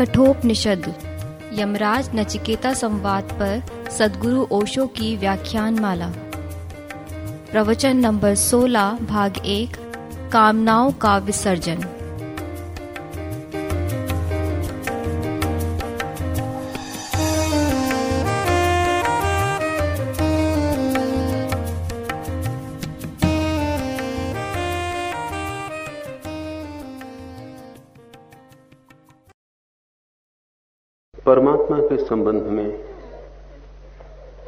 कठोपनिषद, यमराज नचिकेता संवाद पर सदगुरु ओशो की व्याख्यान माला प्रवचन नंबर 16 भाग 1 कामनाओं का विसर्जन। संबंध में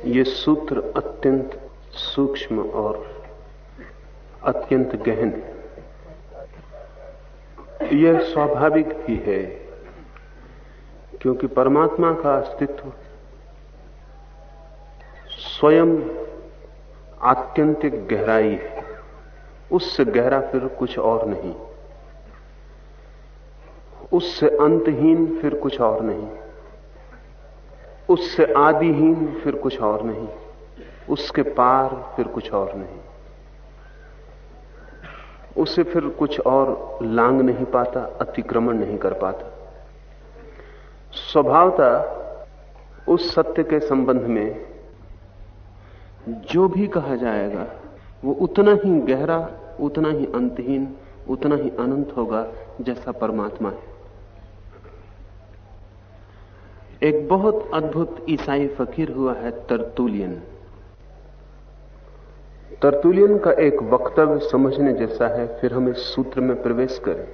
ये सूत्र अत्यंत सूक्ष्म और अत्यंत गहन है। यह स्वाभाविक भी है, क्योंकि परमात्मा का अस्तित्व स्वयं आत्यंतिक गहराई है। उससे गहरा फिर कुछ और नहीं। उससे अंतहीन फिर कुछ और नहीं। उससे आदिहीन फिर कुछ और नहीं, उसके पार फिर कुछ और नहीं। उसे फिर कुछ और लांग नहीं पाता, अतिक्रमण नहीं कर पाता। स्वभावता उस सत्य के संबंध में जो भी कहा जाएगा, वो उतना ही गहरा, उतना ही अंतहीन, उतना ही अनंत होगा जैसा परमात्मा है। एक बहुत अद्भुत ईसाई फकीर हुआ है तरतुलियन। तरतुलियन का एक वक्तव्य समझने जैसा है, फिर हम इस सूत्र में प्रवेश करें।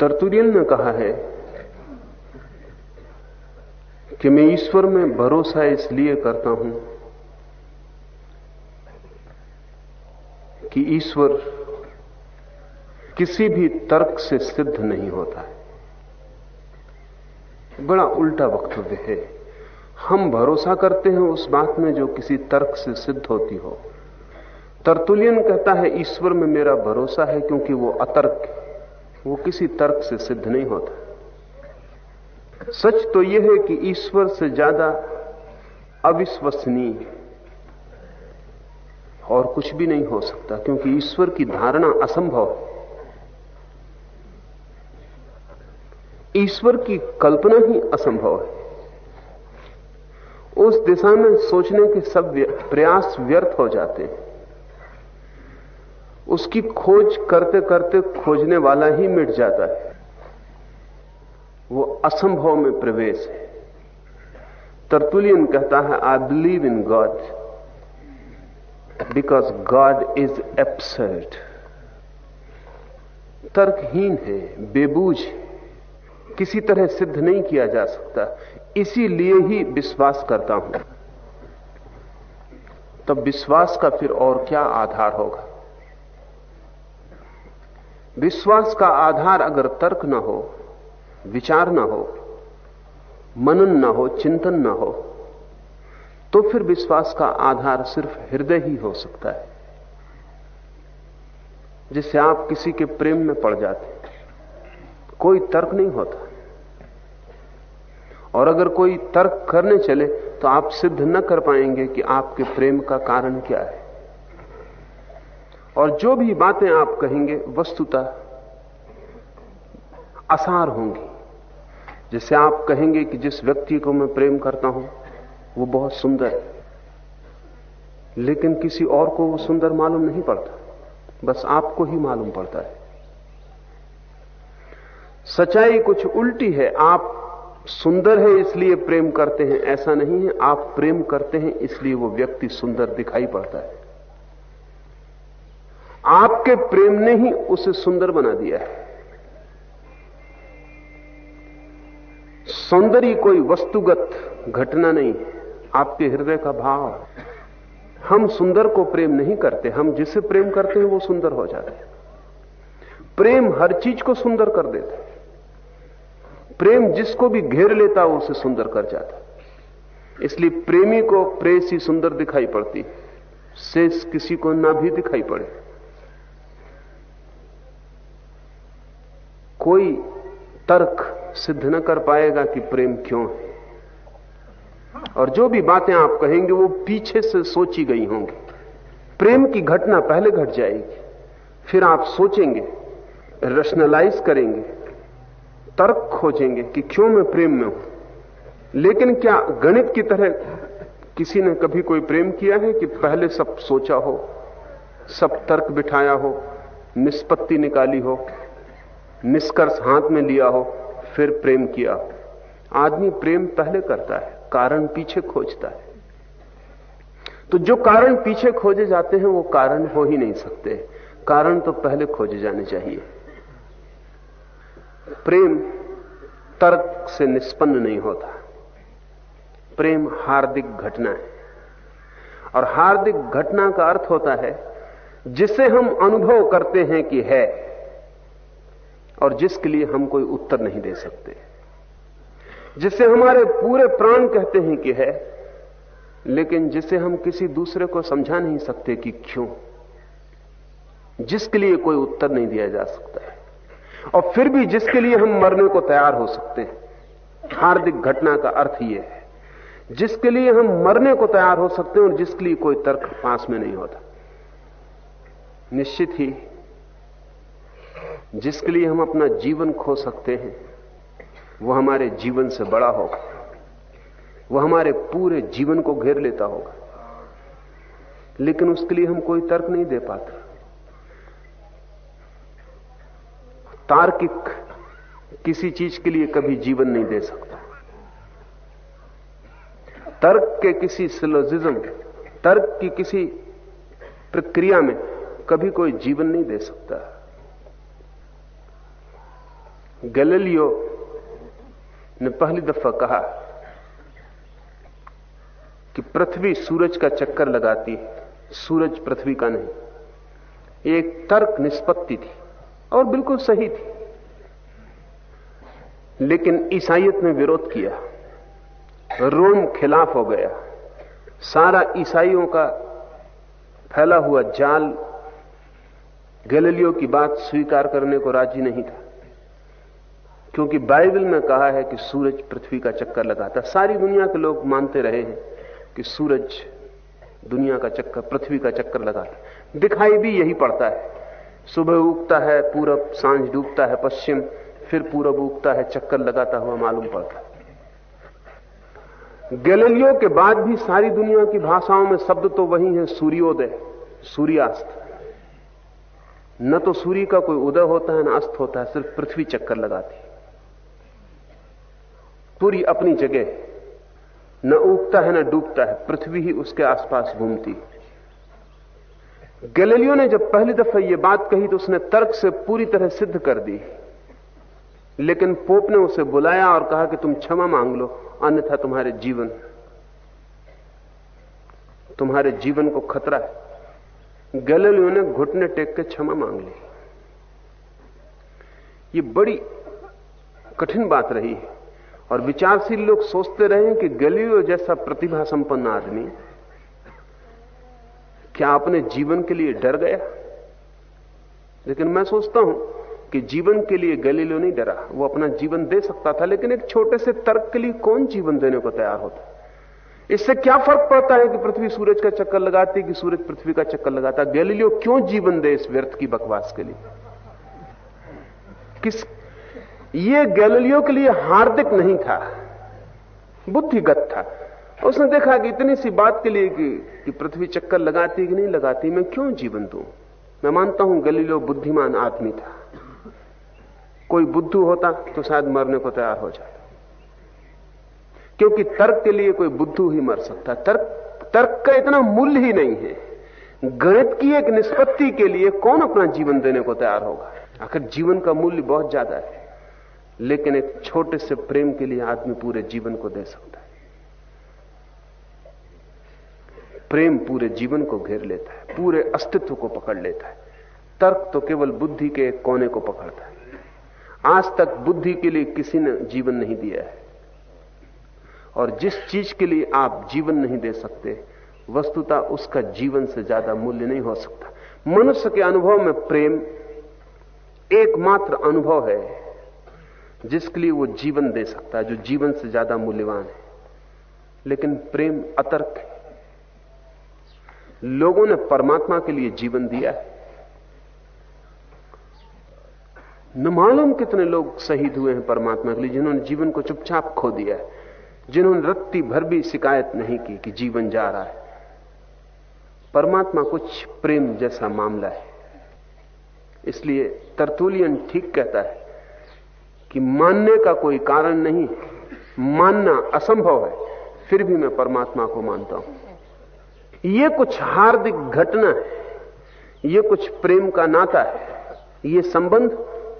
तरतुलियन ने कहा है कि मैं ईश्वर में भरोसा इसलिए करता हूँ कि ईश्वर किसी भी तर्क से सिद्ध नहीं होता। है बड़ा उल्टा वक्तव्य है। हम भरोसा करते हैं उस बात में जो किसी तर्क से सिद्ध होती हो। तरतुलियन कहता है, ईश्वर में मेरा भरोसा है क्योंकि वो अतर्क वो किसी तर्क से सिद्ध नहीं होता। सच तो यह है कि ईश्वर से ज़्यादा अविश्वसनीय और कुछ भी नहीं हो सकता, क्योंकि ईश्वर की धारणा असंभव है। ईश्वर की कल्पना ही असंभव है। उस दिशा में सोचने के सब प्रयास व्यर्थ हो जाते हैं। उसकी खोज करते करते खोजने वाला ही मिट जाता है। वो असंभव में प्रवेश है। तरतुलियन कहता है I believe in God because God is absurd तर्कहीन है बेबूझ है। किसी तरह सिद्ध नहीं किया जा सकता। इसीलिए ही विश्वास करता हूँ। तब विश्वास का फिर और क्या आधार होगा? विश्वास का आधार अगर तर्क ना हो, विचार ना हो, मनन ना हो, चिंतन ना हो तो फिर विश्वास का आधार सिर्फ़ हृदय ही हो सकता है, जिससे आप किसी के प्रेम में पड़ जाते कोई तर्क नहीं होता। और अगर कोई तर्क करने चले तो आप सिद्ध न कर पाएँगे कि आपके प्रेम का कारण क्या है। और जो भी बातें आप कहेंगे, वस्तुतः आसार होंगी। जैसे आप कहेंगे कि जिस व्यक्ति को मैं प्रेम करता हूँ, वो बहुत सुंदर है। लेकिन किसी और को वो सुंदर मालूम नहीं पड़ता। बस आपको ही मालूम पड़ता है। सच्चाई कुछ उल्टी है। आप सुंदर है इसलिए प्रेम करते हैं। ऐसा नहीं है। आप प्रेम करते हैं इसलिए वो व्यक्ति सुंदर दिखाई पड़ता है। आपके प्रेम ने ही उसे सुंदर बना दिया है। सौंदर्य कोई वस्तुगत घटना नहीं है। आपके हृदय का भाव हम सुंदर को प्रेम नहीं करते। हम जिसे प्रेम करते हैं, वो सुंदर हो जाते हैं। प्रेम हर चीज़ को सुंदर कर देता है। प्रेम जिसको भी घेर लेता है, उसे सुंदर कर जाता इसलिए प्रेमी को प्रेसी सुंदर दिखाई पड़ती शेष किसी को ना भी दिखाई पड़े। कोई तर्क सिद्ध न कर पाएगा कि प्रेम क्यों है। और जो भी बातें आप कहेंगे, वो पीछे से सोची गई होंगी। प्रेम की घटना पहले घट जाएगी। फिर आप सोचेंगे रशनलाइज करेंगे। तर्क खोजेंगे कि क्यों मैं प्रेम में हूँ? लेकिन क्या गणित की तरह किसी ने कभी कोई प्रेम किया है कि पहले सब सोचा हो, सब तर्क बिठाया हो, निष्पत्ति निकाली हो, निष्कर्ष हाथ में लिया हो, फिर प्रेम किया हो? आदमी प्रेम पहले करता है, कारण पीछे खोजता है। तो जो कारण पीछे खोजे जाते हैं, वो कारण हो ही नहीं सकते। कारण तो पहले खोजे जाने चाहिए। प्रेम तर्क से निष्पन्न नहीं होता। प्रेम हार्दिक घटना है। और हार्दिक घटना का अर्थ होता है, जिसे हम अनुभव करते हैं कि है, और जिसके लिए हम कोई उत्तर नहीं दे सकते। जिसे हमारे पूरे प्राण कहते हैं कि है, लेकिन जिसे हम किसी दूसरे को समझा नहीं सकते कि क्यों, जिसके लिए कोई उत्तर नहीं दिया जा सकता और फिर भी जिसके लिए हम मरने को तैयार हो सकते हैं, हार्दिक घटना का अर्थ यह है, जिसके लिए हम मरने को तैयार हो सकते हैं और जिसके लिए कोई तर्क पास में नहीं होता। निश्चित ही जिसके लिए हम अपना जीवन खो सकते हैं, वो हमारे जीवन से बड़ा होगा, वो हमारे पूरे जीवन को घेर लेता होगा, लेकिन उसके लिए हम कोई तर्क नहीं दे पाते। तार्किक किसी चीज़ के लिए कभी जीवन नहीं दे सकता। तर्क के किसी सिलोजिज्म, तर्क की किसी प्रक्रिया में कभी कोई जीवन नहीं दे सकता। गैलीलियो ने पहली दफ़ा कहा कि पृथ्वी सूरज का चक्कर लगाती है, सूरज पृथ्वी का नहीं। एक तर्क निष्पत्ति थी। और बिल्कुल सही थी। लेकिन ईसाइत ने विरोध किया। रोम खिलाफ हो गया। सारा ईसाइयों का फैला हुआ जाल गैलीलियो की बात स्वीकार करने को राज़ी नहीं था। क्योंकि बाइबल में कहा है कि सूरज पृथ्वी का चक्कर लगाता सारी दुनिया के लोग मानते रहे हैं कि सूरज दुनिया का चक्कर, पृथ्वी का चक्कर लगाता दिखाई भी यही पड़ता है। सुबह उगता है, पूरब साँझ डूबता है, पश्चिम, फिर पूरब उगता है, चक्कर लगाता हुआ मालूम पड़ता है। गैलीलियो के बाद भी सारी दुनिया की भाषाओं में शब्द तो वही है, सूर्योदय, सूर्यास्त। न तो सूर्य का कोई उदय होता है, न अस्त होता है, सिर्फ़ पृथ्वी चक्कर लगाती पूरी अपनी जगह, न उगता है, न डूबता है, पृथ्वी ही उसके आसपास घूमती गैलीलियो ने जब पहली दफ़ा यह बात कही तो उसने तर्क से पूरी तरह सिद्ध कर दी। लेकिन पोप ने उसे बुलाया और कहा कि तुम क्षमा मांग लो, अन्यथा तुम्हारे जीवन तुम्हारे जीवन को खतरा है। गैलीलियो ने घुटने टेक के क्षमा मांग ली। ये बड़ी कठिन बात रही है। और विचारशील लोग सोचते रहे कि गैलीलियो जैसा प्रतिभा संपन्न आदमी क्या अपने जीवन के लिए डर गया? लेकिन मैं सोचता हूँ कि जीवन के लिए गलीलो नहीं डरा। वो अपना जीवन दे सकता था, लेकिन एक छोटे से तर्क के लिए कौन जीवन देने को तैयार होता इससे क्या फ़र्क पड़ता है कि पृथ्वी सूरज का चक्कर लगाती कि सूरज पृथ्वी का चक्कर लगाता गैलीलियो क्यों जीवन दे इस व्यर्थ की बकवास के लिए? किस, ये गैलीलियो के लिए हार्दिक नहीं था, बुद्धिगत था। उसने देखा कि इतनी सी बात के लिए कि, कि पृथ्वी चक्कर लगाती कि नहीं लगाती मैं क्यों जीवन दू मैं मानता हूँ गलीलो बुद्धिमान आदमी था। कोई बुद्धू होता तो शायद मरने को तैयार हो जाता। क्योंकि तर्क के लिए कोई बुद्धू ही मर सकता। तर्क तर्क का इतना मूल्य ही नहीं है। गणित की एक निष्पत्ति के लिए कौन अपना जीवन देने को तैयार होगा? आखिर जीवन का मूल्य बहुत ज़्यादा है लेकिन एक छोटे से प्रेम के लिए आदमी पूरे जीवन को दे सकता है। प्रेम पूरे जीवन को घेर लेता है, पूरे अस्तित्व को पकड़ लेता है। तर्क तो केवल बुद्धि के कोने को पकड़ता है। आज तक बुद्धि के लिए किसी ने जीवन नहीं दिया है। और जिस चीज़ के लिए आप जीवन नहीं दे सकते, वस्तुता उसका जीवन से ज़्यादा मूल्य नहीं हो सकता। मनुष्य के अनुभव में प्रेम एकमात्र अनुभव है, जिसके लिए वो जीवन दे सकता है, जो जीवन से ज़्यादा मूल्यवान है। लेकिन प्रेम अतर्क है। लोगों ने परमात्मा के लिए जीवन दिया है। न मालूम कितने लोग शहीद हुए हैं परमात्मा के लिए, जिन्होंने जीवन को चुपचाप खो दिया है, जिन्होंने रत्ती भर भी शिकायत नहीं की कि जीवन जा रहा है। परमात्मा कुछ प्रेम जैसा मामला है। इसलिए तरतुलियन ठीक कहता है कि मानने का कोई कारण नहीं, मानना असंभव है, फिर भी मैं परमात्मा को मानता हूँ। यह कुछ हार्दिक घटना है। यह कुछ प्रेम का नाता है। यह संबंध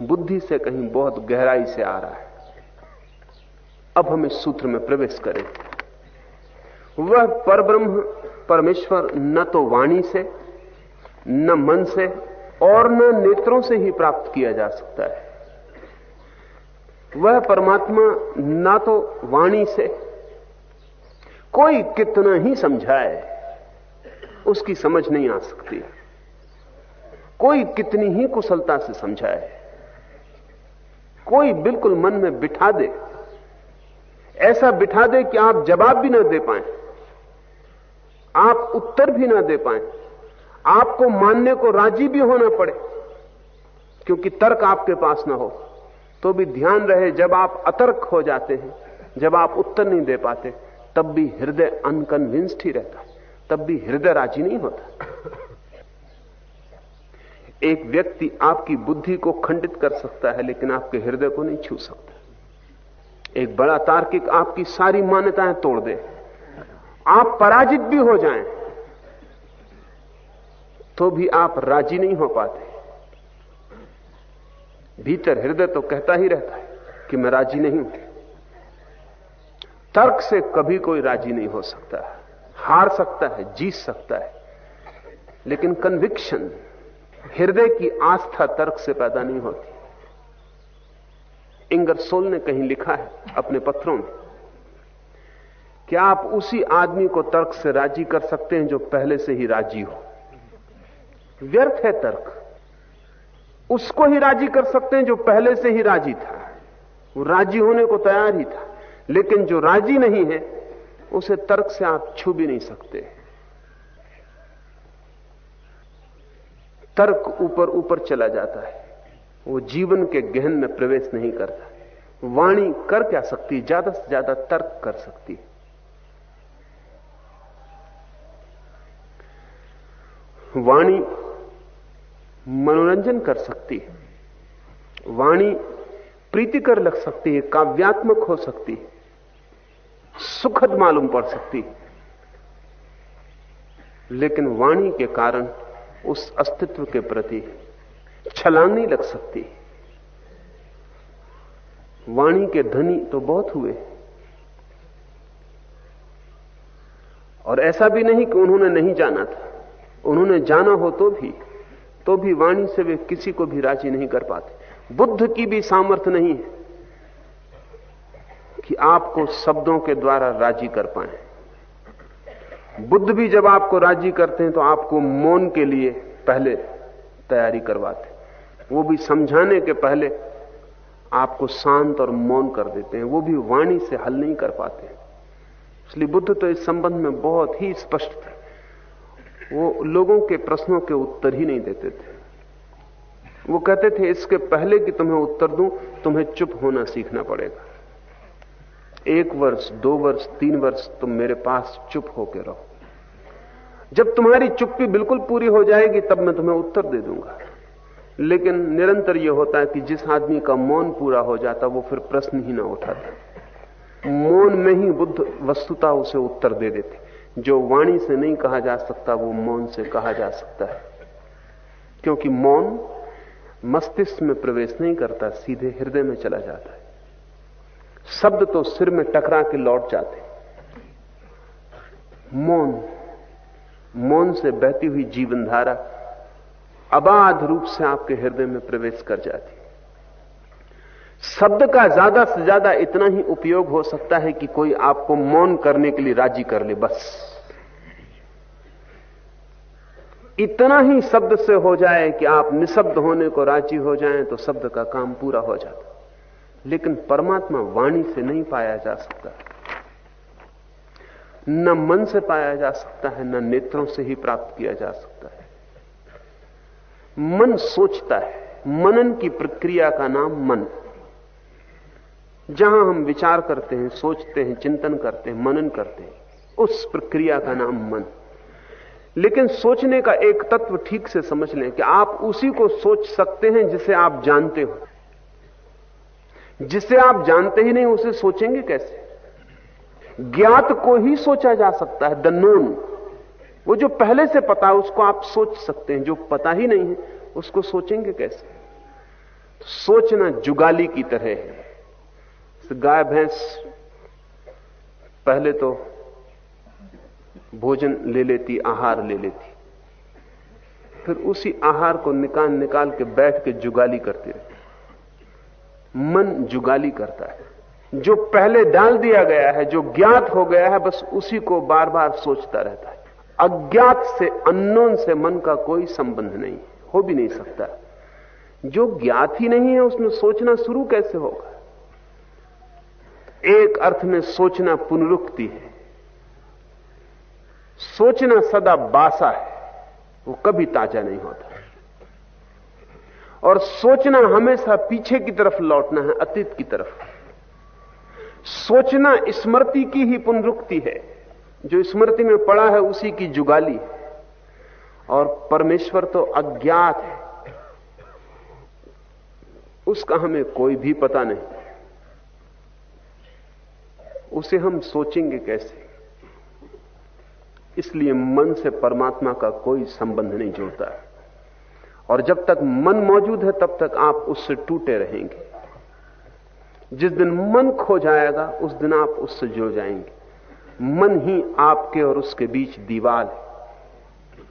बुद्धि से कहीं बहुत गहराई से आ रहा है। अब हम इस सूत्र में प्रवेश करें। वह परब्रह्म परमेश्वर न तो वाणी से, न मन से और न नेत्रों से ही प्राप्त किया जा सकता है। वह परमात्मा ना तो वाणी से। कोई कितना ही समझाए। उसकी समझ नहीं आ सकती। कोई कितनी ही कुशलता से समझाए। कोई बिल्कुल मन में बिठा दे। ऐसा बिठा दे कि आप जवाब भी ना दे पाए। आप उत्तर भी ना दे पाए। आपको मानने को राज़ी भी होना पड़े। क्योंकि तर्क आपके पास ना हो। तो भी ध्यान रहे, जब आप अतर्क हो जाते हैं, जब आप उत्तर नहीं दे पाते, तब भी हृदय अनकन्विंस्ड ही रहता तब भी हृदय राज़ी नहीं होता। एक व्यक्ति आपकी बुद्धि को खंडित कर सकता है, लेकिन आपके हृदय को नहीं छू सकता। एक बड़ा तार्किक आपकी सारी मान्यताएँ तोड़ दे। आप पराजित भी हो जाएँ तो भी आप राज़ी नहीं हो पाते। भीतर हृदय तो कहता ही रहता है कि मैं राज़ी नहीं हूँ। तर्क से कभी कोई राज़ी नहीं हो सकता। हार सकता है, जीत सकता है। लेकिन कन्विक्शन हृदय की आस्था तर्क से पैदा नहीं होती। इंगर सोल ने कहीं लिखा है अपने पत्रों में, क्या आप उसी आदमी को तर्क से राज़ी कर सकते हैं जो पहले से ही राज़ी हो? व्यर्थ है तर्क। उसको ही राज़ी कर सकते हैं जो पहले से ही राज़ी था। वो राज़ी होने को तैयार ही था। लेकिन जो राज़ी नहीं है उसे तर्क से आप छू भी नहीं सकते। तर्क ऊपर ऊपर चला जाता है। वो जीवन के गहन में प्रवेश नहीं करता। वाणी कर क्या सकती ज़्यादा से ज़्यादा तर्क कर सकती वाणी मनोरंजन कर सकती है। वाणी प्रीतिकर लग सकती है, काव्यात्मक हो सकती है। सुखद मालूम पड़ सकती। लेकिन वाणी के कारण उस अस्तित्व के प्रति छलांग लग सकती। वाणी के धनी तो बहुत हुए। और ऐसा भी नहीं कि उन्होंने नहीं जाना था। उन्होंने जाना हो तो भी तो भी वाणी से वे किसी को भी राज़ी नहीं कर पाते। बुद्ध की भी सामर्थ्य नहीं है। कि आपको शब्दों के द्वारा राज़ी कर पाए। बुद्ध भी जब आपको राज़ी करते हैं तो आपको मौन के लिए पहले तैयारी करवाते वो भी समझाने के पहले आपको शांत और मौन कर देते हैं। वो भी वाणी से हल नहीं कर पाते इसलिए बुद्ध तो इस संबंध में बहुत ही स्पष्ट थे। वो लोगों के प्रश्नों के उत्तर ही नहीं देते थे। वो कहते थे, इसके पहले कि तुम्हें उत्तर दूँ, तुम्हें चुप होना सीखना पड़ेगा। एक वर्ष, दो वर्ष, तीन वर्ष तुम मेरे पास चुप होकर रहो। जब तुम्हारी चुप्पी बिल्कुल पूरी हो जाएगी, तब मैं तुम्हें उत्तर दे दूँगा। लेकिन निरंतर यह होता है कि जिस आदमी का मौन पूरा हो जाता, वो फिर प्रश्न ही ना उठाता। मौन में ही बुद्ध वस्तुता उसे उत्तर दे देते। जो वाणी से नहीं कहा जा सकता, वो मौन से कहा जा सकता है। क्योंकि मौन मस्तिष्क में प्रवेश नहीं करता, सीधे हृदय में चला जाता है। शब्द तो सिर में टकरा के लौट जाते। मौन मौन से बहती हुई जीवनधारा अबाध रूप से आपके हृदय में प्रवेश कर जाती। शब्द का ज़्यादा से ज़्यादा इतना ही उपयोग हो सकता है कि कोई आपको मौन करने के लिए राज़ी कर ले, बस। इतना ही शब्द से हो जाए कि आप निशब्द होने को राज़ी हो जाएँ तो शब्द का काम पूरा हो जाता। लेकिन परमात्मा वाणी से नहीं पाया जा सकता। न मन से पाया जा सकता है, न नेत्रों से ही प्राप्त किया जा सकता है। मन सोचता है, मनन की प्रक्रिया का नाम मन। जहाँ हम विचार करते हैं, सोचते हैं, चिंतन करते हैं, मनन करते हैं, उस प्रक्रिया का नाम मन। लेकिन सोचने का एक तत्व ठीक से समझ लें कि आप उसी को सोच सकते हैं जिसे आप जानते हो। जिसे आप जानते ही नहीं, उसे सोचेंगे कैसे? ज्ञात को ही सोचा जा सकता है द नोन वो जो पहले से पता है, उसको आप सोच सकते हैं, जो पता ही नहीं है, उसको सोचेंगे कैसे? सोचना जुगाली की तरह है। गाय, भैंस, पहले तो भोजन ले लेती, आहार ले लेती। फिर उसी आहार को निकाल निकाल के बैठ के जुगाली करती रहती। मन जुगाली करता है। जो पहले डाल दिया गया है, जो ज्ञात हो गया है, बस उसी को बार बार सोचता रहता है। अज्ञात से अननोन से मन का कोई संबंध नहीं, हो भी नहीं सकता। जो ज्ञात ही नहीं है, उसमें सोचना शुरू कैसे होगा? एक अर्थ में सोचना पुनरुक्ति है। सोचना सदा बासा है, वो कभी ताज़ा नहीं होता। और सोचना हमेशा पीछे की तरफ़ लौटना है, अतीत की तरफ़। सोचना स्मृति की ही पुनरुक्ति है। जो स्मृति में पड़ा है, उसी की जुगाली है। और परमेश्वर तो अज्ञात है। उसका हमें कोई भी पता नहीं। उसे हम सोचेंगे कैसे? इसलिए मन से परमात्मा का कोई संबंध नहीं जुड़ता है। और जब तक मन मौजूद है, तब तक आप उससे टूटे रहेंगे। जिस दिन मन खो जाएगा, उस दिन आप उससे जुड़ जाएँगे। मन ही आपके और उसके बीच दीवार है।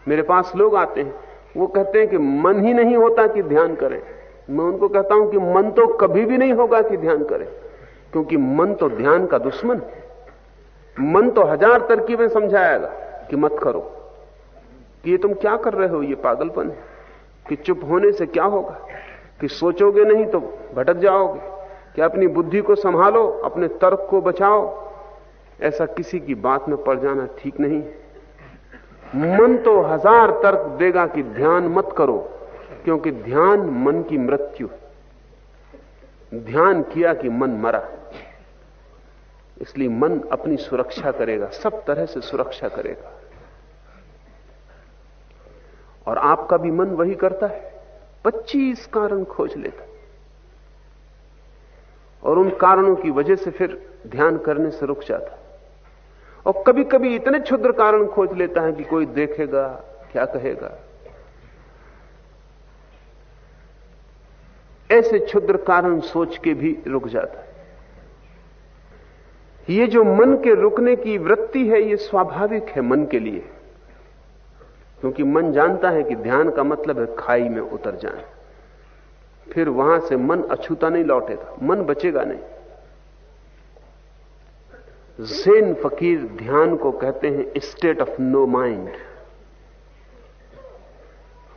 मेरे पास लोग आते हैं, वो कहते हैं कि मन ही नहीं होता कि ध्यान करें। मैं उनको कहता हूँ कि मन तो कभी भी नहीं होगा कि ध्यान करें, क्योंकि मन तो ध्यान का दुश्मन है। मन तो हज़ार तरकीबें समझाएगा कि मत करो। कि ये तुम क्या कर रहे हो? ये पागलपन है। कि चुप होने से क्या होगा? कि सोचोगे नहीं तो भटक जाओगे। कि अपनी बुद्धि को संभालो, अपने तर्क को बचाओ। ऐसा किसी की बात में पड़ जाना ठीक नहीं मन तो हज़ार तर्क देगा कि ध्यान मत करो, क्योंकि ध्यान मन की मृत्यु ध्यान किया कि मन मरा इसलिए मन अपनी सुरक्षा करेगा, सब तरह से सुरक्षा करेगा। और आपका भी मन वही करता है। पच्चीस कारण खोज लेता और उन कारणों की वजह से फिर ध्यान करने से रुक जाता और कभी कभी इतने क्षुद्र कारण खोज लेता है कि कोई देखेगा, क्या कहेगा। ऐसे क्षुद्र कारण सोच के भी रुक जाता है। ये जो मन के रुकने की वृत्ति है, ये स्वाभाविक है मन के लिए। क्योंकि मन जानता है कि ध्यान का मतलब है खाई में उतर जाए फिर वहाँ से मन अछूता नहीं लौटेगा, मन बचेगा नहीं। जेन फकीर ध्यान को कहते हैं स्टेट ऑफ़ नो माइंड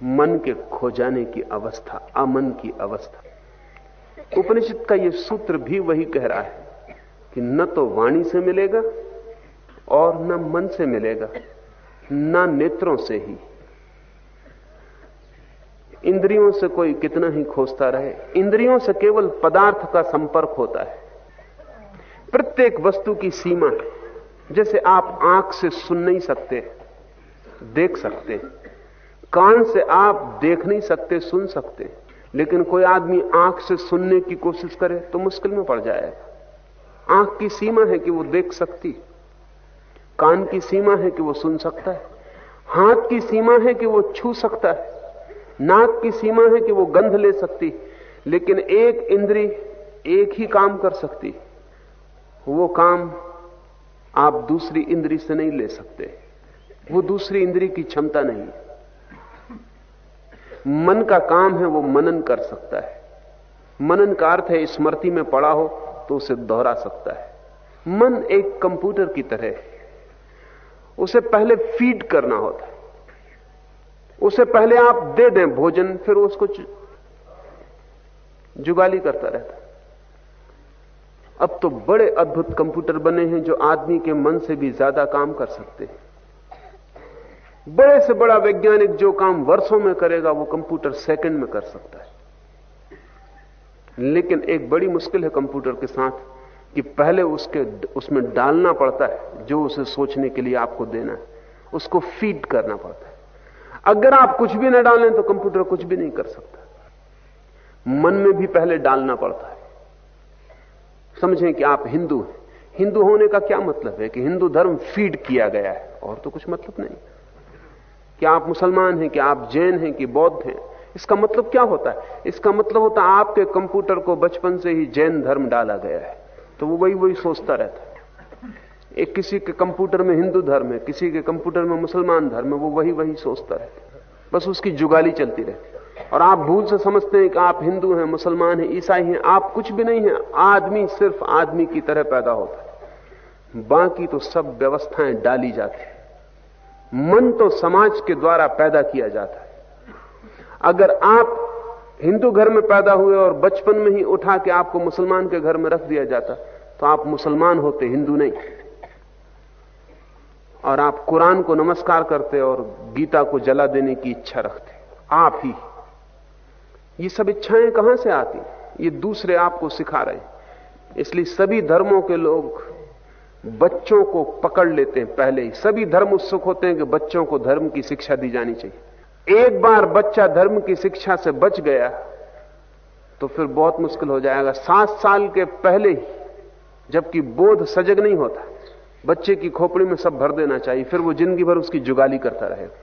मन के खो जाने की अवस्था, अमन की अवस्था। उपनिषद का यह सूत्र भी वही कह रहा है कि न तो वाणी से मिलेगा और न मन से मिलेगा। न नेत्रों से ही। इंद्रियों से कोई कितना ही खोजता रहे। इंद्रियों से केवल पदार्थ का संपर्क होता है। प्रत्येक वस्तु की सीमा है। जैसे आप आँख से सुन नहीं सकते, देख सकते। कान से आप देख नहीं सकते, सुन सकते। लेकिन कोई आदमी आँख से सुनने की कोशिश करे तो मुश्किल में पड़ जाएगा। आँख की सीमा है कि वो देख सकती। कान की सीमा है कि वो सुन सकता है, हाथ की सीमा है कि वो छू सकता है, नाक की सीमा है कि वो गंध ले सकती लेकिन एक इंद्री एक ही काम कर सकती वो काम आप दूसरी इंद्री से नहीं ले सकते। वो दूसरी इंद्री की क्षमता नहीं मन का काम है वो मनन कर सकता है। मनन का अर्थ है स्मृति में पड़ा हो तो उसे दोहरा सकता है। मन एक कंप्यूटर की तरह है। उसे पहले फ़ीड करना होता है। उसे पहले आप दे दें भोजन, फिर उसको जुगाली करता रहता अब तो बड़े अद्भुत कंप्यूटर बने हैं जो आदमी के मन से भी ज़्यादा काम कर सकते हैं। बड़े से बड़ा वैज्ञानिक जो काम वर्षों में करेगा, वो कंप्यूटर सेकंड में कर सकता है। लेकिन एक बड़ी मुश्किल है कंप्यूटर के साथ कि पहले उसके, उसमें डालना पड़ता है, जो उसे सोचने के लिए आपको देना है, उसको फ़ीड करना पड़ता है। अगर आप कुछ भी ना डालें तो कंप्यूटर कुछ भी नहीं कर सकता। मन में भी पहले डालना पड़ता है। समझें कि आप हिंदू हैं। हिंदू होने का क्या मतलब है कि हिंदू धर्म फ़ीड किया गया है? और तो कुछ मतलब नहीं। कि आप मुसलमान हैं, कि आप जैन हैं, कि बौद्ध हैं, इसका मतलब क्या होता है? इसका मतलब होता है आपके कंप्यूटर को बचपन से ही जैन धर्म डाला गया है। तो वो वही वही सोचता रहता है। एक किसी के कंप्यूटर में हिंदू धर्म है, किसी के कंप्यूटर में मुसलमान धर्म है, वो वही वही सोचता रहता है। बस उसकी जुगाली चलती रहती और आप भूल से समझते हैं कि आप हिंदू हैं, मुसलमान हैं, ईसाई हैं, आप कुछ भी नहीं हैं, आदमी सिर्फ़ आदमी की तरह पैदा होता है। बाकी तो सब व्यवस्थाएँ डाली जाती मन तो समाज के द्वारा पैदा किया जाता है। अगर आप हिंदू घर में पैदा हुए और बचपन में ही उठा के आपको मुसलमान के घर में रख दिया जाता तो आप मुसलमान होते, हिंदू नहीं। और आप कुरान को नमस्कार करते और गीता को जला देने की इच्छा रखते। आप ही। ये सब इच्छाएँ कहाँ से आती? ये दूसरे आपको सिखा रहे हैं। इसलिए सभी धर्मों के लोग बच्चों को पकड़ लेते हैं पहले ही। सभी धर्म उत्सुक होते हैं कि बच्चों को धर्म की शिक्षा दी जानी चाहिए। एक बार बच्चा धर्म की शिक्षा से बच गया तो फिर बहुत मुश्किल हो जाएगा। सात साल के पहले ही, जबकि बोध सजग नहीं होता, बच्चे की खोपड़ी में सब भर देना चाहिए, फिर वो ज़िंदगी भर उसकी जुगाली करता रहेगा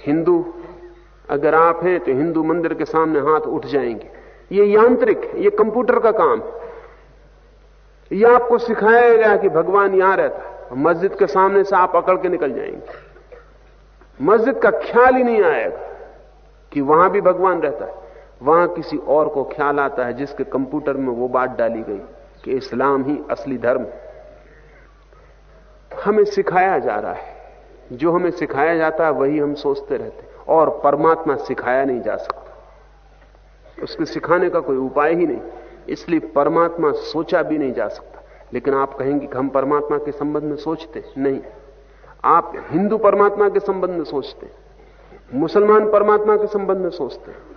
हिंदू, अगर आप हैं तो हिंदू मंदिर के सामने हाथ उठ जाएँगे। ये यांत्रिक, ये कंप्यूटर का काम। ये आपको सिखाया गया कि भगवान यहाँ रहता है। मस्जिद के सामने से आप अकड़ के निकल जाएँगे। मस्जिद का ख्याल ही नहीं आएगा कि वहाँ भी भगवान रहता है। वहाँ किसी और को ख्याल आता है जिसके कंप्यूटर में वो बात डाली गई कि इस्लाम ही असली धर्म हमें सिखाया जा रहा है। जो हमें सिखाया जाता है, वही हम सोचते रहते और परमात्मा सिखाया नहीं जा सकता। उसके सिखाने का कोई उपाय ही नहीं। इसलिए परमात्मा सोचा भी नहीं जा सकता। लेकिन आप कहेंगे कि हम परमात्मा के संबंध में सोचते? नहीं। आप हिंदू परमात्मा के संबंध में सोचते मुसलमान परमात्मा के संबंध में सोचते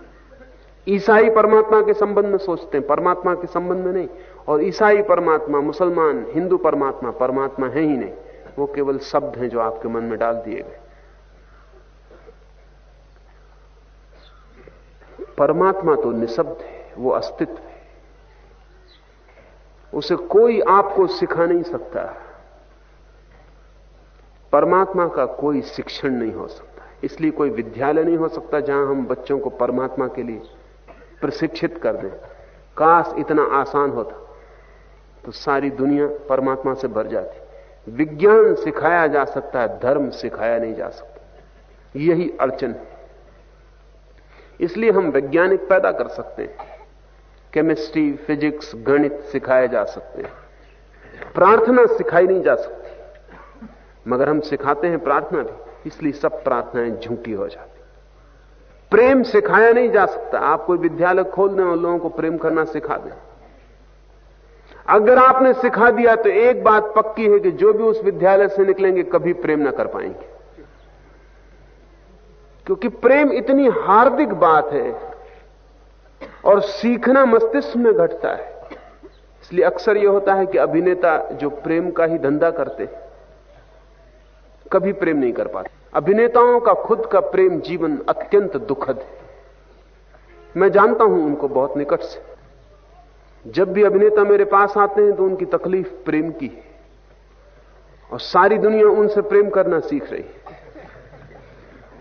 ईसाई परमात्मा के संबंध में सोचते हैं, परमात्मा के संबंध में नहीं। और ईसाई परमात्मा, मुसलमान, हिंदू परमात्मा परमात्मा है ही नहीं। वो केवल शब्द हैं जो आपके मन में डाल दिए गए। परमात्मा तो निशब्द है, वो अस्तित्व है। उसे कोई आपको सिखा नहीं सकता। परमात्मा का कोई शिक्षण नहीं हो सकता। इसलिए कोई विद्यालय नहीं हो सकता जहाँ हम बच्चों को परमात्मा के लिए प्रशिक्षित कर दें। काश इतना आसान होता तो सारी दुनिया परमात्मा से भर जाती। विज्ञान सिखाया जा सकता है, धर्म सिखाया नहीं जा सकता। यही अड़चन है। इसलिए हम वैज्ञानिक पैदा कर सकते हैं। केमिस्ट्री, फिजिक्स, गणित सिखाए जा सकते हैं। प्रार्थना सिखाई नहीं जा सकती। मगर हम सिखाते हैं प्रार्थना भी। इसलिए सब प्रार्थनाएँ झूठी हो जाती। प्रेम सिखाया नहीं जा सकता। आप कोई विद्यालय खोल दें और लोगों को प्रेम करना सिखा दें। अगर आपने सिखा दिया तो एक बात पक्की है कि जो भी उस विद्यालय से निकलेंगे कभी प्रेम ना कर पाएँगे। क्योंकि प्रेम इतनी हार्दिक बात है और सीखना मस्तिष्क में घटता है। इसलिए अक्सर यह होता है कि अभिनेता जो प्रेम का ही धंधा करते कभी प्रेम नहीं कर पाते। अभिनेताओं का खुद का प्रेम जीवन अत्यंत दुखद है। मैं जानता हूँ उनको बहुत निकट से। जब भी अभिनेता मेरे पास आते हैं तो उनकी तकलीफ़ प्रेम की है। और सारी दुनिया उनसे प्रेम करना सीख रही है।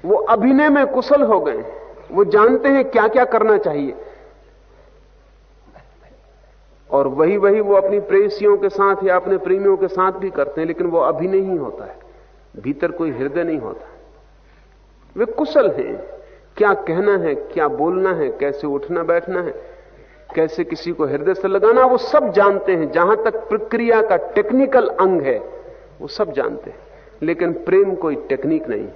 वो अभिनय में कुशल हो गए वो जानते हैं क्या क्या करना चाहिए। और वही वही वो अपनी प्रेसियों के साथ या अपने प्रेमियों के साथ भी करते हैं, लेकिन वो अभिनय ही होता है। भीतर कोई हृदय नहीं होता। वे कुशल हैं। क्या कहना है, क्या बोलना है, कैसे उठना बैठना है, कैसे किसी को हृदय से लगाना, वो सब जानते हैं। जहाँ तक प्रक्रिया का टेक्निकल अंग है, वो सब जानते हैं। लेकिन प्रेम कोई टेक्निक नहीं।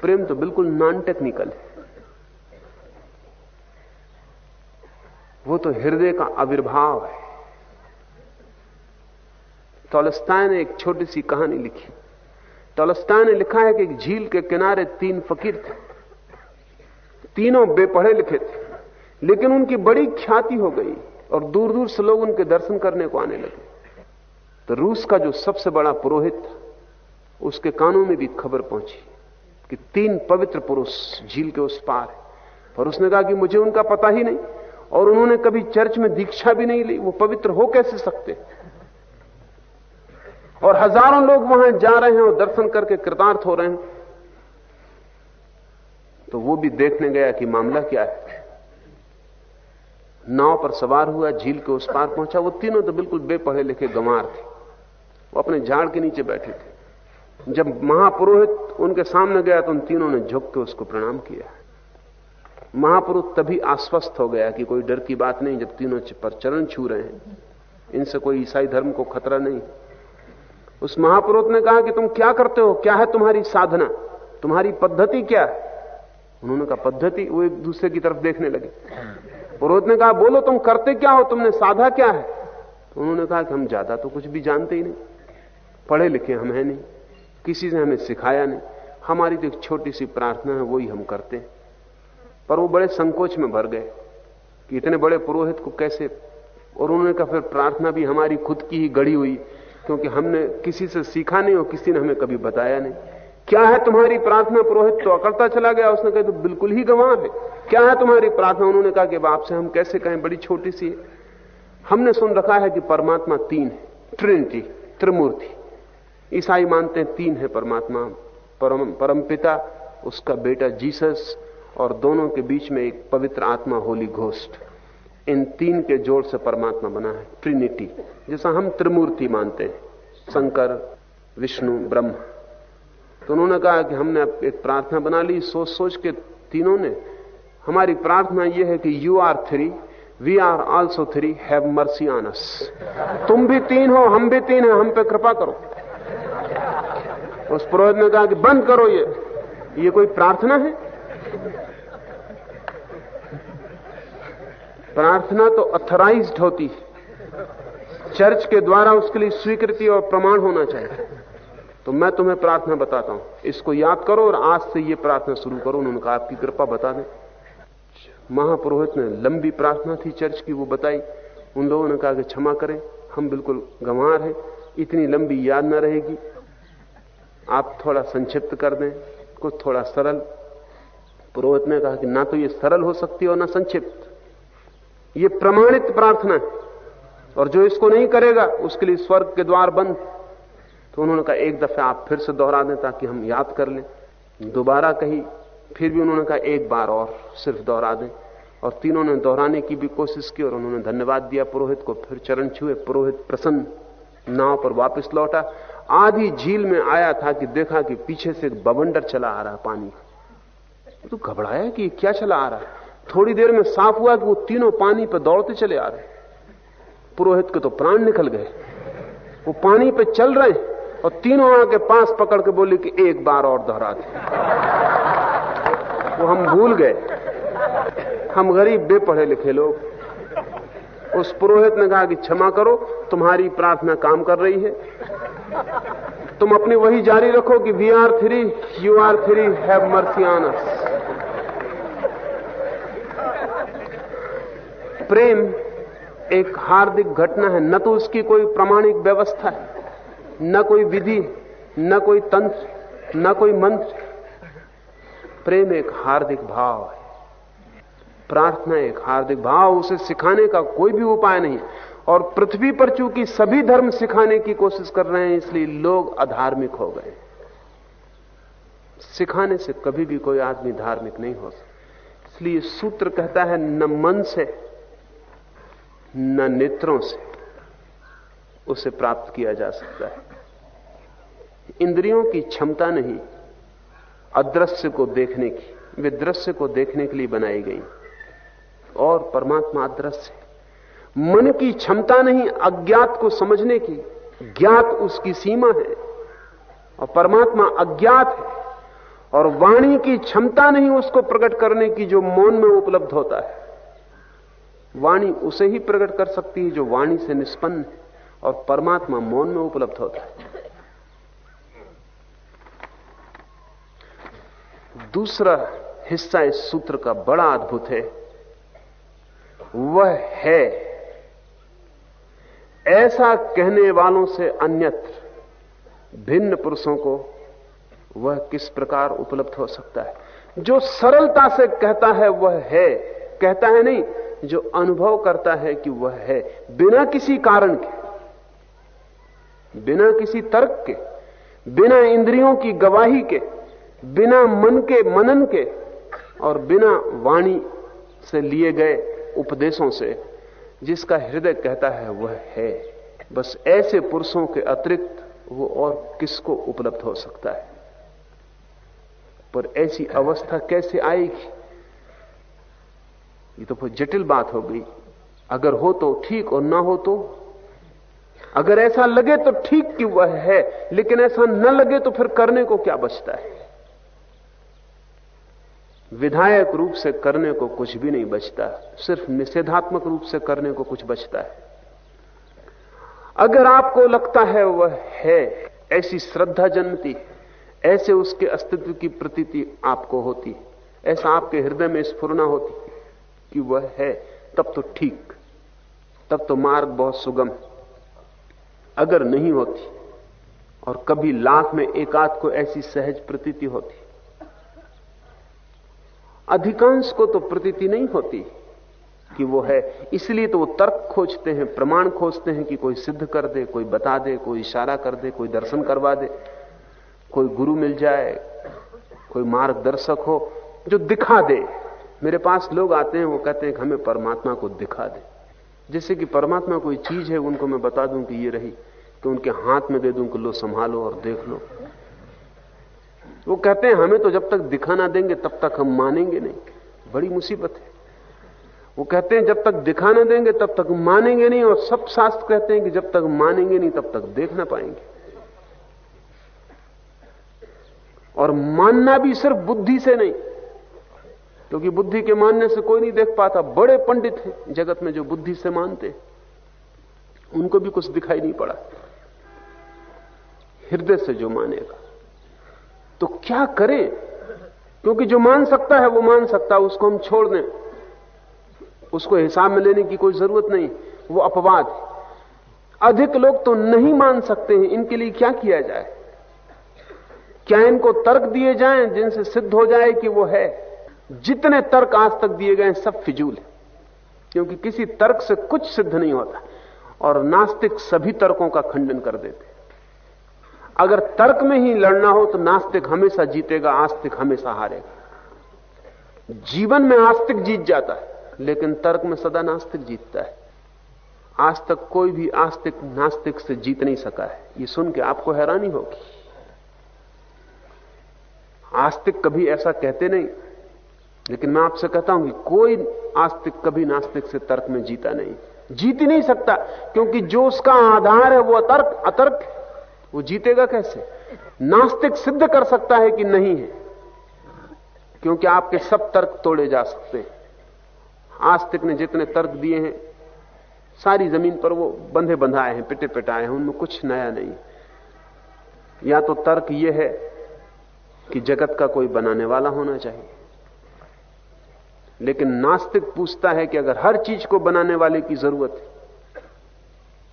प्रेम तो बिल्कुल नॉन टेक्निकल है। वो तो हृदय का आविर्भाव है। तोलस्ताय ने एक छोटी सी कहानी लिखी। तोलस्ताय ने लिखा है कि झील के किनारे तीन फकीर थे। तीनों बेपढ़े लिखे थे, लेकिन उनकी बड़ी ख्याति हो गई और दूर दूर से लोग उनके दर्शन करने को आने लगे। तो रूस का जो सबसे बड़ा पुरोहित था, उसके कानों में भी खबर पहुँची कि तीन पवित्र पुरुष झील के उस पार है। और उसने कहा कि मुझे उनका पता ही नहीं, और उन्होंने कभी चर्च में दीक्षा भी नहीं ली, वो पवित्र हो कैसे सकते? और हज़ारों लोग वहाँ जा रहे हैं और दर्शन करके कृतार्थ हो रहे हैं। तो वो भी देखने गया कि मामला क्या है। नाव पर सवार हुआ, झील के उस पार पहुँचा। वो तीनों तो बिल्कुल बेपढ़े लिखे गंवार थे। वो अपने झाड़ के नीचे बैठे थे। जब महापुरोहित उनके सामने गया तो उन तीनों ने झुक के उसको प्रणाम किया। महापुरुष तभी आश्वस्त हो गया कि कोई डर की बात नहीं, जब तीनों पर चरण छू रहे हैं। इनसे कोई ईसाई धर्म को खतरा नहीं। उस महापुरुष ने कहा कि तुम क्या करते हो? क्या है तुम्हारी साधना? तुम्हारी पद्धति क्या है? उन्होंने कहा, पद्धति? वो एक दूसरे की तरफ़ देखने लगे। पुरोहित ने कहा, बोलो तुम करते क्या हो? तुमने साधा क्या है? तो उन्होंने कहा कि हम ज़्यादा तो कुछ भी जानते ही नहीं। पढ़े लिखे हम हैं नहीं। किसी ने हमें सिखाया नहीं। हमारी तो एक छोटी सी प्रार्थना है, वही हम करते हैं। पर वो बड़े संकोच में भर गए कि इतने बड़े पुरोहित को कैसे? और उन्होंने कहा, फिर प्रार्थना भी हमारी खुद की ही गढ़ी हुई। क्योंकि हमने किसी से सीखा नहीं और किसी ने हमें कभी बताया नहीं। क्या है तुम्हारी प्रार्थना? पुरोहित तो अकड़ता चला गया। उसने कहा तो बिल्कुल ही गवाह है। क्या है तुम्हारी प्रार्थना? उन्होंने कहा कि, बाप से हम कैसे कहें? बड़ी छोटी सी है। हमने सुन रखा है कि परमात्मा तीन है। ट्रिनिटी त्रिमूर्ति। ईसाई मानते हैं तीन है परमात्मा। परम परमपिता उसका बेटा जीसस और दोनों के बीच में एक पवित्र आत्मा, होली घोस्ट इन तीन के जोड़ से परमात्मा बना है ट्रिनिटी जैसा हम त्रिमूर्ति मानते हैं, शंकर, विष्णु, ब्रह्म। तो उन्होंने कहा कि हमने एक प्रार्थना बना ली सोच सोच के तीनों ने, हमारी प्रार्थना यह है कि you are three we are also three have mercy on तुम भी तीन हो, हम भी तीन हैं, हम पे कृपा करो। उस पुरोहित ने कहा कि बंद करो ये ये कोई प्रार्थना है? प्रार्थना तो अथराइज्ड होती है। चर्च के द्वारा उसके लिए स्वीकृति और प्रमाण होना चाहिए। तो मैं तुम्हें प्रार्थना बताता हूँ। इसको याद करो और आज से ये प्रार्थना शुरू करो। उन्होंने कहा, आपकी कृपा बता दें। महापुरोहित ने लंबी प्रार्थना थी चर्च की, वो बताई। उन लोगों ने कहा कि क्षमा करें, हम बिल्कुल गंवार हैं, इतनी लंबी याद न रहेगी। आप थोड़ा संक्षिप्त कर दें, कुछ थोड़ा सरल। पुरोहित ने कहा कि ना तो ये सरल हो सकती है और ना संक्षिप्त। ये प्रमाणित प्रार्थना है। और जो इसको नहीं करेगा, उसके लिए स्वर्ग के द्वार बंद। तो उन्होंने कहा, एक दफे आप फिर से दोहरा दें ताकि हम याद कर लें। दोबारा कही, फिर भी उन्होंने कहा, एक बार और सिर्फ़ दोहरा दें। और तीनों ने दोहराने की भी कोशिश की और उन्होंने धन्यवाद दिया पुरोहित को। फिर चरण छुए, पुरोहित प्रसन्न नाव पर वापस लौटा। आधी झील में आया था कि देखा कि पीछे से बवंडर चला आ रहा है पानी। तो घबराया कि क्या चला आ रहा है? थोड़ी देर में साफ़ हुआ कि वो तीनों पानी पर दौड़ते चले आ रहे पुरोहित के तो प्राण निकल गए। वो पानी पे चल रहे हैं और तीनों आके पास पकड़ के बोले कि एक बार और दोहरा दे। वो हम भूल गए। हम गरीब, बेपढ़े लिखे लोग। उस पुरोहित ने कहा कि क्षमा करो, तुम्हारी प्रार्थना काम कर रही है। तुम अपनी वही जारी रखो कि we are three, you are three, have mercy on us प्रेम एक हार्दिक घटना है। न तो उसकी कोई प्रमाणिक व्यवस्था है, न कोई विधि, न कोई तंत्र, न कोई मंत्र। प्रेम एक हार्दिक भाव है। प्रार्थना एक हार्दिक भाव, उसे सिखाने का कोई भी उपाय नहीं और पृथ्वी पर चूँकि सभी धर्म सिखाने की कोशिश कर रहे हैं, इसलिए लोग अधार्मिक हो गए। सिखाने से कभी भी कोई आदमी धार्मिक नहीं हो सकता। इसलिए सूत्र कहता है, न मन से न नेत्रों से उसे प्राप्त किया जा सकता है। इंद्रियों की क्षमता नहीं, अदृश्य को देखने की वे दृश्य को देखने के लिए बनाई गई। और परमात्मा अदृश्य मन की क्षमता नहीं, अज्ञात को समझने की, ज्ञात उसकी सीमा है। और परमात्मा अज्ञात है। और वाणी की क्षमता नहीं, उसको प्रकट करने की जो मौन में उपलब्ध होता है। वाणी उसे ही प्रकट कर सकती है जो वाणी से निष्पन्न है और परमात्मा मौन में उपलब्ध होता है। दूसरा हिस्सा इस सूत्र का बड़ा अद्भुत है। वह है, ऐसा कहने वालों से अन्यत्र भिन्न पुरुषों को वह किस प्रकार उपलब्ध हो सकता है? जो सरलता से कहता है वह है, कहता है नहीं जो अनुभव करता है कि वह है, बिना किसी कारण के, बिना किसी तर्क के, बिना इंद्रियों की गवाही के, बिना मन के मनन के, और बिना वाणी से लिए गए उपदेशों से, जिसका हृदय कहता है वह है। बस ऐसे पुरुषों के अतिरिक्त वो और किसको उपलब्ध हो सकता है? पर ऐसी अवस्था कैसे आएगी? ये तो बहुत जटिल बात हो गई। अगर हो तो ठीक और ना हो तो? अगर ऐसा लगे तो ठीक कि वह है, लेकिन ऐसा न लगे तो फिर करने को क्या बचता है? विधायक रूप से करने को कुछ भी नहीं बचता, सिर्फ़ निषेधात्मक रूप से करने को कुछ बचता है। अगर आपको लगता है वह है, ऐसी श्रद्धा जन्मती ऐसे उसके अस्तित्व की प्रतीति आपको होती ऐसा आपके हृदय में स्फुरना होती कि वह है, तब तो ठीक। तब तो मार्ग बहुत सुगम अगर नहीं होती और कभी लाख में एकाध को ऐसी सहज प्रतीति होती। अधिकांश को तो प्रतीति नहीं होती कि वो है। इसलिए तो वो तर्क खोजते हैं, प्रमाण खोजते हैं कि कोई सिद्ध कर दे, कोई बता दे, कोई इशारा कर दे, कोई दर्शन करवा दे, कोई गुरु मिल जाए, कोई मार्गदर्शक हो जो दिखा दे। मेरे पास लोग आते हैं, वो कहते हैं कि हमें परमात्मा को दिखा दे। जैसे कि परमात्मा कोई चीज़ है, उनको मैं बता दूँ कि ये रही तो उनके हाथ में दे दूँ कि लो, संभालो और देख लो। वो कहते हैं, हमें तो जब तक दिखा ना देंगे, तब तक हम मानेंगे नहीं। बड़ी मुसीबत है। वो कहते हैं, जब तक दिखा ना देंगे, तब तक मानेंगे नहीं, और सब शास्त्र कहते हैं कि जब तक मानेंगे नहीं, तब तक देख ना पाएँगे। और मानना भी सिर्फ़ बुद्धि से नहीं क्योंकि बुद्धि के मानने से कोई नहीं देख पाता। बड़े पंडित हैं जगत में जो बुद्धि से मानते। उनको भी कुछ दिखाई नहीं पड़ा। हृदय से जो मानेगा। तो क्या करें? क्योंकि जो मान सकता है, वो मान सकता है, उसको हम छोड़ दें। उसको हिसाब में लेने की कोई ज़रूरत नहीं। वो अपवाद अधिक लोग तो नहीं मान सकते हैं, इनके लिए क्या किया जाए? क्या इनको तर्क दिए जाएँ, जिनसे सिद्ध हो जाए कि वो है? जितने तर्क आज तक दिए गए सब फिजूल है। क्योंकि किसी तर्क से कुछ सिद्ध नहीं होता। और नास्तिक सभी तर्कों का खंडन कर देते अगर तर्क में ही लड़ना हो तो नास्तिक हमेशा जीतेगा, आस्तिक हमेशा हारेगा। जीवन में आस्तिक जीत जाता है, लेकिन तर्क में सदा नास्तिक जीतता है। आज तक कोई भी आस्तिक नास्तिक से जीत नहीं सका है। ये सुन के आपको हैरानी होगी। आस्तिक कभी ऐसा कहते नहीं। लेकिन मैं आपसे कहता हूँ कि कोई आस्तिक कभी नास्तिक से तर्क में जीता नहीं। जीत ही नहीं सकता, क्योंकि जो उसका आधार है वो अतर्क अतर्क वो जीतेगा कैसे? नास्तिक सिद्ध कर सकता है कि नहीं है, क्योंकि आपके सब तर्क तोड़े जा सकते हैं। आस्तिक ने जितने तर्क दिए हैं, सारी ज़मीन पर वो बंधे बंधाए हैं, पिटे पिटाए हैं, उनमें कुछ नया नहीं। या तो तर्क यह है कि जगत का कोई बनाने वाला होना चाहिए। लेकिन नास्तिक पूछता है कि अगर हर चीज़ को बनाने वाले की ज़रूरत है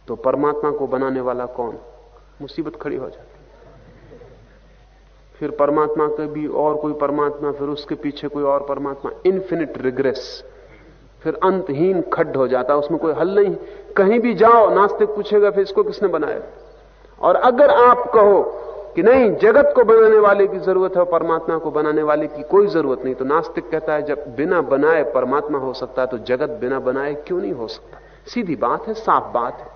तो परमात्मा को बनाने वाला कौन? मुसीबत खड़ी हो जाती फिर परमात्मा के भी और कोई परमात्मा, फिर उसके पीछे कोई और परमात्मा इन्फिनिट रिग्रेस फिर अंतहीन खड्ड हो जाता उसमें कोई हल नहीं। कहीं भी जाओ, नास्तिक पूछेगा, फिर इसको किसने बनाया? और अगर आप कहो कि नहीं, जगत को बनाने वाले की ज़रूरत है और परमात्मा को बनाने वाले की कोई ज़रूरत नहीं। तो नास्तिक कहता है, जब बिना बनाए परमात्मा हो सकता है तो जगत बिना बनाए क्यों नहीं हो सकता? सीधी बात है, साफ़ बात है।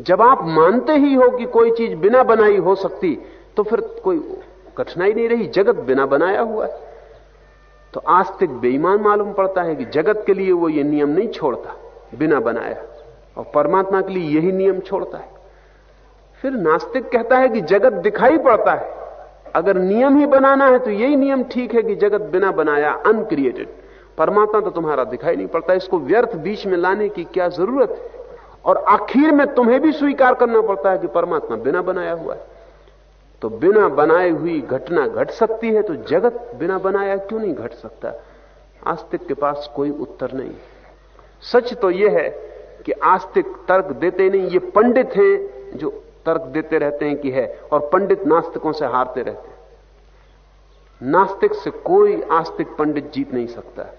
जब आप मानते ही हो कि कोई चीज़ बिना बनाई हो सकती तो फिर कोई कठिनाई नहीं रही, जगत बिना बनाया हुआ है। तो आस्तिक बेईमान मालूम पड़ता है कि जगत के लिए वो ये नियम नहीं छोड़ता, बिना बनाया। और परमात्मा के लिए यही नियम छोड़ता है। फिर नास्तिक कहता है कि जगत दिखाई पड़ता है। अगर नियम ही बनाना है तो यही नियम ठीक है कि जगत बिना बनाया अनक्रिएटेड परमात्मा तो तुम्हारा दिखाई नहीं पड़ता। इसको व्यर्थ बीच में लाने की क्या ज़रूरत है? और आखिर में तुम्हें भी स्वीकार करना पड़ता है कि परमात्मा बिना बनाया हुआ है। तो बिना बनाई हुई घटना घट सकती है तो जगत बिना बनाया क्यों नहीं घट सकता? आस्तिक के पास कोई उत्तर नहीं सच तो यह है कि आस्तिक तर्क देते नहीं। ये पंडित हैं जो तर्क देते रहते हैं कि है, और पंडित नास्तिकों से हारते रहते हैं। नास्तिक से कोई आस्तिक पंडित जीत नहीं सकता।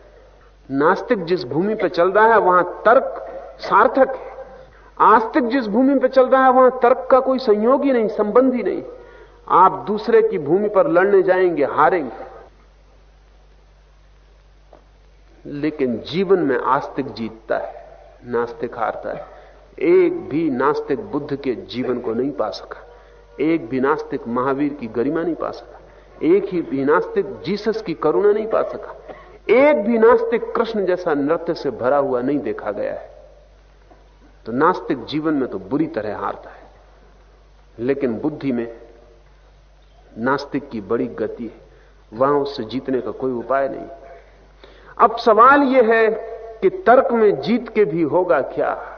नास्तिक जिस भूमि पर चल रहा है, वहाँ तर्क सार्थक है। आस्तिक जिस भूमि पर चल रहा है, वहाँ तर्क का कोई संयोग ही नहीं, संबंध ही नहीं। आप दूसरे की भूमि पर लड़ने जाएँगे, हारेंगे। लेकिन जीवन में आस्तिक जीतता है, नास्तिक हारता है। एक भी नास्तिक बुद्ध के जीवन को नहीं पा सका। एक भी नास्तिक महावीर की गरिमा नहीं पा सका। एक ही भी नास्तिक जीसस की करुणा नहीं पा सका। एक भी नास्तिक कृष्ण जैसा नृत्य से भरा हुआ नहीं देखा गया है। तो नास्तिक जीवन में तो बुरी तरह हारता है। लेकिन बुद्धि में नास्तिक की बड़ी गति है। वहाँ उससे जीतने का कोई उपाय नहीं। अब सवाल यह है कि तर्क में जीत के भी होगा क्या?